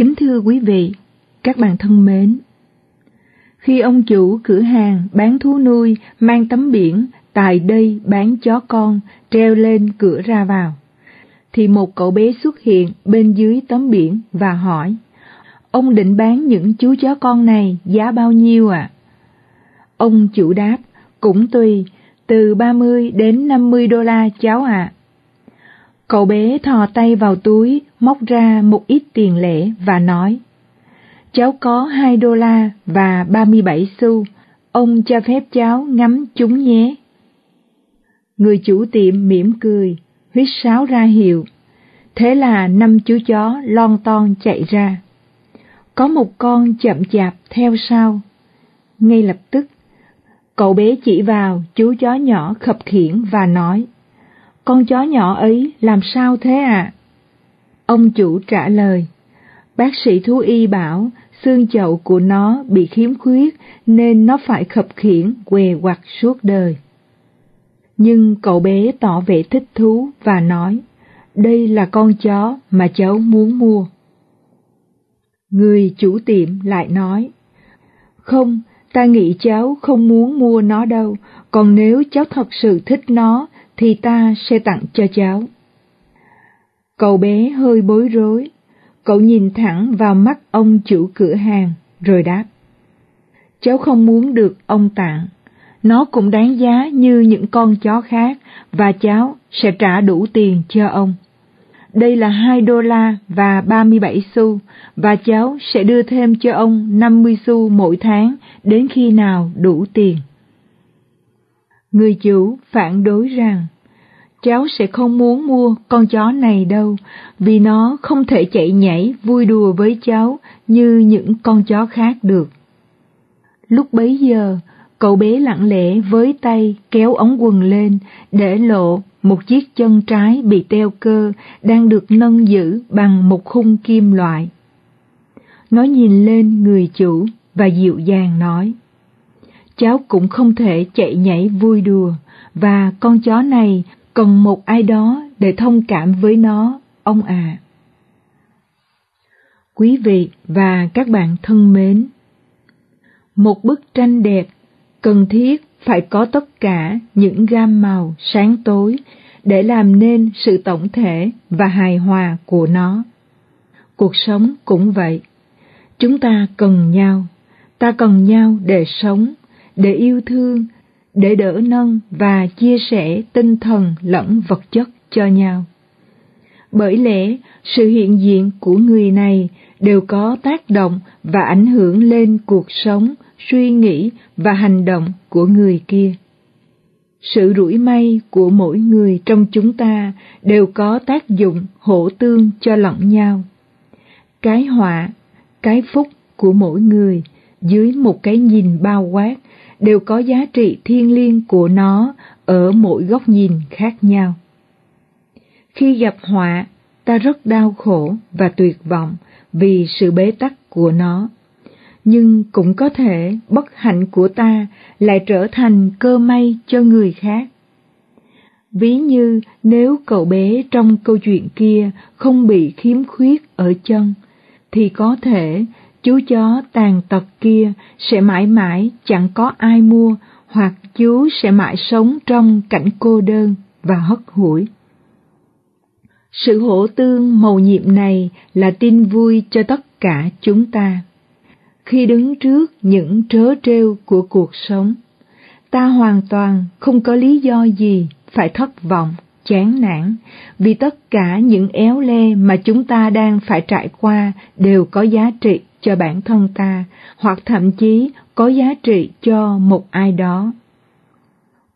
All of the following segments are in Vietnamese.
Kính thưa quý vị, các bạn thân mến, khi ông chủ cửa hàng bán thú nuôi mang tấm biển tại đây bán chó con treo lên cửa ra vào, thì một cậu bé xuất hiện bên dưới tấm biển và hỏi, ông định bán những chú chó con này giá bao nhiêu ạ? À? Ông chủ đáp, cũng tùy, từ 30 đến 50 đô la cháu ạ. À. Cậu bé thò tay vào túi, móc ra một ít tiền lẻ và nói, cháu có 2 đô la và 37 xu, ông cho phép cháu ngắm chúng nhé. Người chủ tiệm mỉm cười, huyết sáo ra hiệu. Thế là năm chú chó lon ton chạy ra. Có một con chậm chạp theo sau. Ngay lập tức, cậu bé chỉ vào chú chó nhỏ khập khiển và nói, con chó nhỏ ấy làm sao thế ạ? À? Ông chủ trả lời, bác sĩ thú y bảo xương chậu của nó bị khiếm khuyết nên nó phải khập khiển què quặt suốt đời. Nhưng cậu bé tỏ vẻ thích thú và nói, đây là con chó mà cháu muốn mua. Người chủ tiệm lại nói, không, ta nghĩ cháu không muốn mua nó đâu, còn nếu cháu thật sự thích nó thì ta sẽ tặng cho cháu. Cậu bé hơi bối rối, cậu nhìn thẳng vào mắt ông chủ cửa hàng, rồi đáp. Cháu không muốn được ông tặng, nó cũng đáng giá như những con chó khác và cháu sẽ trả đủ tiền cho ông. Đây là 2 đô la và 37 xu và cháu sẽ đưa thêm cho ông 50 xu mỗi tháng đến khi nào đủ tiền. Người chủ phản đối rằng cháu sẽ không muốn mua con chó này đâu, vì nó không thể chạy nhảy vui đùa với cháu như những con chó khác được. Lúc bấy giờ, cậu bé lặng lẽ với tay kéo ống quần lên để lộ một chiếc chân trái bị teo cơ đang được nâng giữ bằng một khung kim loại. Nó nhìn lên người chủ và dịu dàng nói, cháu cũng không thể chạy nhảy vui đùa, và con chó này cần một ai đó để thông cảm với nó, ông à. Quý vị và các bạn thân mến, một bức tranh đẹp cần thiết phải có tất cả những gam màu sáng tối để làm nên sự tổng thể và hài hòa của nó. Cuộc sống cũng vậy. Chúng ta cần nhau, ta cần nhau để sống, để yêu thương, để đỡ nâng và chia sẻ tinh thần lẫn vật chất cho nhau. Bởi lẽ sự hiện diện của người này đều có tác động và ảnh hưởng lên cuộc sống, suy nghĩ và hành động của người kia. Sự rủi may của mỗi người trong chúng ta đều có tác dụng hỗ tương cho lẫn nhau. Cái họa, cái phúc của mỗi người dưới một cái nhìn bao quát đều có giá trị thiêng liêng của nó ở mỗi góc nhìn khác nhau. Khi gặp họa, ta rất đau khổ và tuyệt vọng vì sự bế tắc của nó. Nhưng cũng có thể bất hạnh của ta lại trở thành cơ may cho người khác. Ví như nếu cậu bé trong câu chuyện kia không bị khiếm khuyết ở chân, thì có thể chú chó tàn tật kia sẽ mãi mãi chẳng có ai mua hoặc chú sẽ mãi sống trong cảnh cô đơn và hất hủi. Sự hỗ tương màu nhiệm này là tin vui cho tất cả chúng ta. Khi đứng trước những trớ trêu của cuộc sống, ta hoàn toàn không có lý do gì phải thất vọng, chán nản, vì tất cả những éo le mà chúng ta đang phải trải qua đều có giá trị cho bản thân ta, hoặc thậm chí có giá trị cho một ai đó.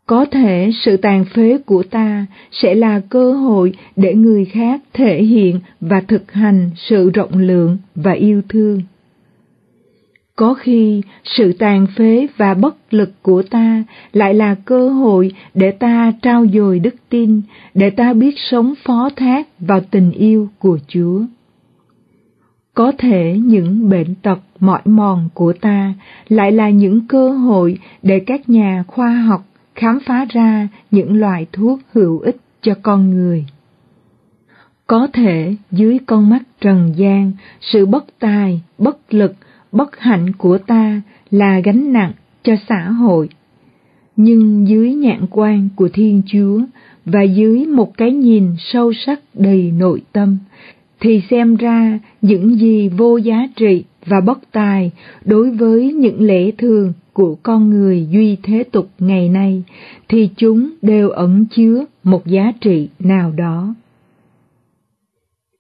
Có thể sự tàn phế của ta sẽ là cơ hội để người khác thể hiện và thực hành sự rộng lượng và yêu thương. Có khi sự tàn phế và bất lực của ta lại là cơ hội để ta trao dồi đức tin, để ta biết sống phó thác vào tình yêu của chúa có thể những bệnh tật mỏi mòn của ta lại là những cơ hội để các nhà khoa học khám phá ra những loại thuốc hữu ích cho con người Có thể dưới con mắt trần gian, sự bất tài, bất lực, bất hạnh của ta là gánh nặng cho xã hội. Nhưng dưới nhãn quan của Thiên Chúa và dưới một cái nhìn sâu sắc đầy nội tâm, thì xem ra những gì vô giá trị và bất tài đối với những lễ thường của con người duy thế tục ngày nay thì chúng đều ẩn chứa một giá trị nào đó.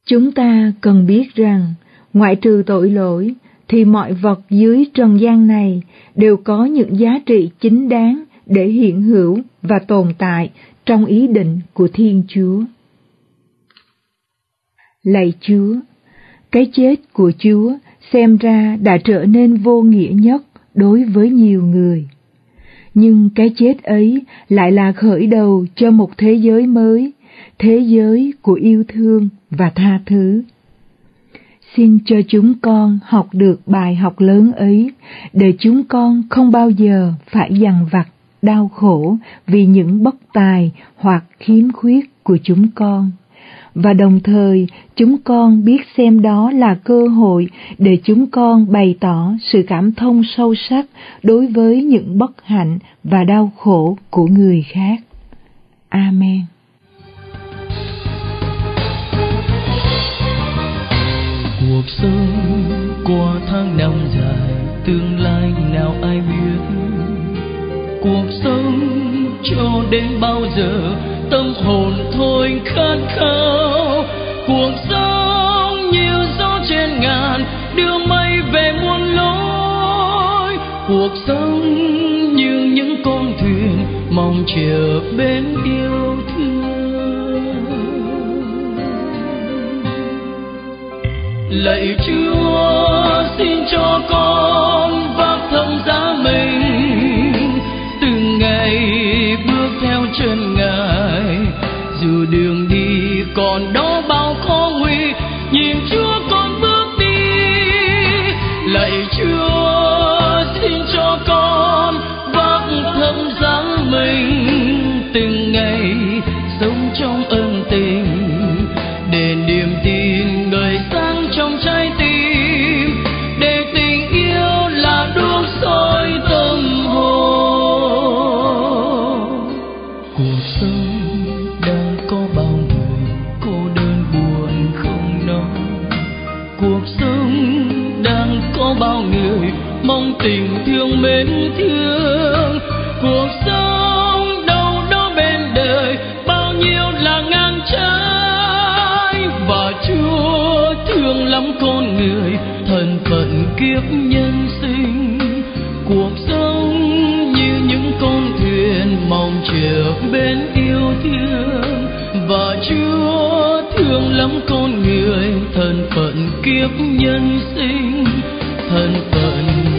Chúng ta cần biết rằng, ngoại trừ tội lỗi, thì mọi vật dưới trần gian này đều có những giá trị chính đáng để hiện hữu và tồn tại trong ý định của Thiên Chúa. Lạy Chúa, cái chết của Chúa xem ra đã trở nên vô nghĩa nhất đối với nhiều người. Nhưng cái chết ấy lại là khởi đầu cho một thế giới mới, thế giới của yêu thương và tha thứ. Xin cho chúng con học được bài học lớn ấy, để chúng con không bao giờ phải dằn vặt, đau khổ vì những bất tài hoặc khiếm khuyết của chúng con và đồng thời chúng con biết xem đó là cơ hội để chúng con bày tỏ sự cảm thông sâu sắc đối với những bất hạnh và đau khổ của người khác. Amen. Cuộc sống qua tháng năm dài, tương lai nào ai biết? Cuộc sống cho đến bao giờ tâm hồn thôi khát khao. Cuộc sống như gió trên ngàn, đưa mây về muôn lối. Cuộc sống như những con thuyền, mong chờ bên yêu thương. Lạy chúa, xin cho con trên chân ngài. Dù đường đi còn đó bao khó nguy nhìn chúa con mong tình thương mến thương. Cuộc sống đâu đó bên đời, bao nhiêu là ngang trái. Và chúa thương lắm con người, thân phận kiếp nhân sinh. Cuộc sống như những con thuyền mong chờ bên yêu thương. Và chúa thương lắm con người, thân phận kiếp nhân sinh. Thân phận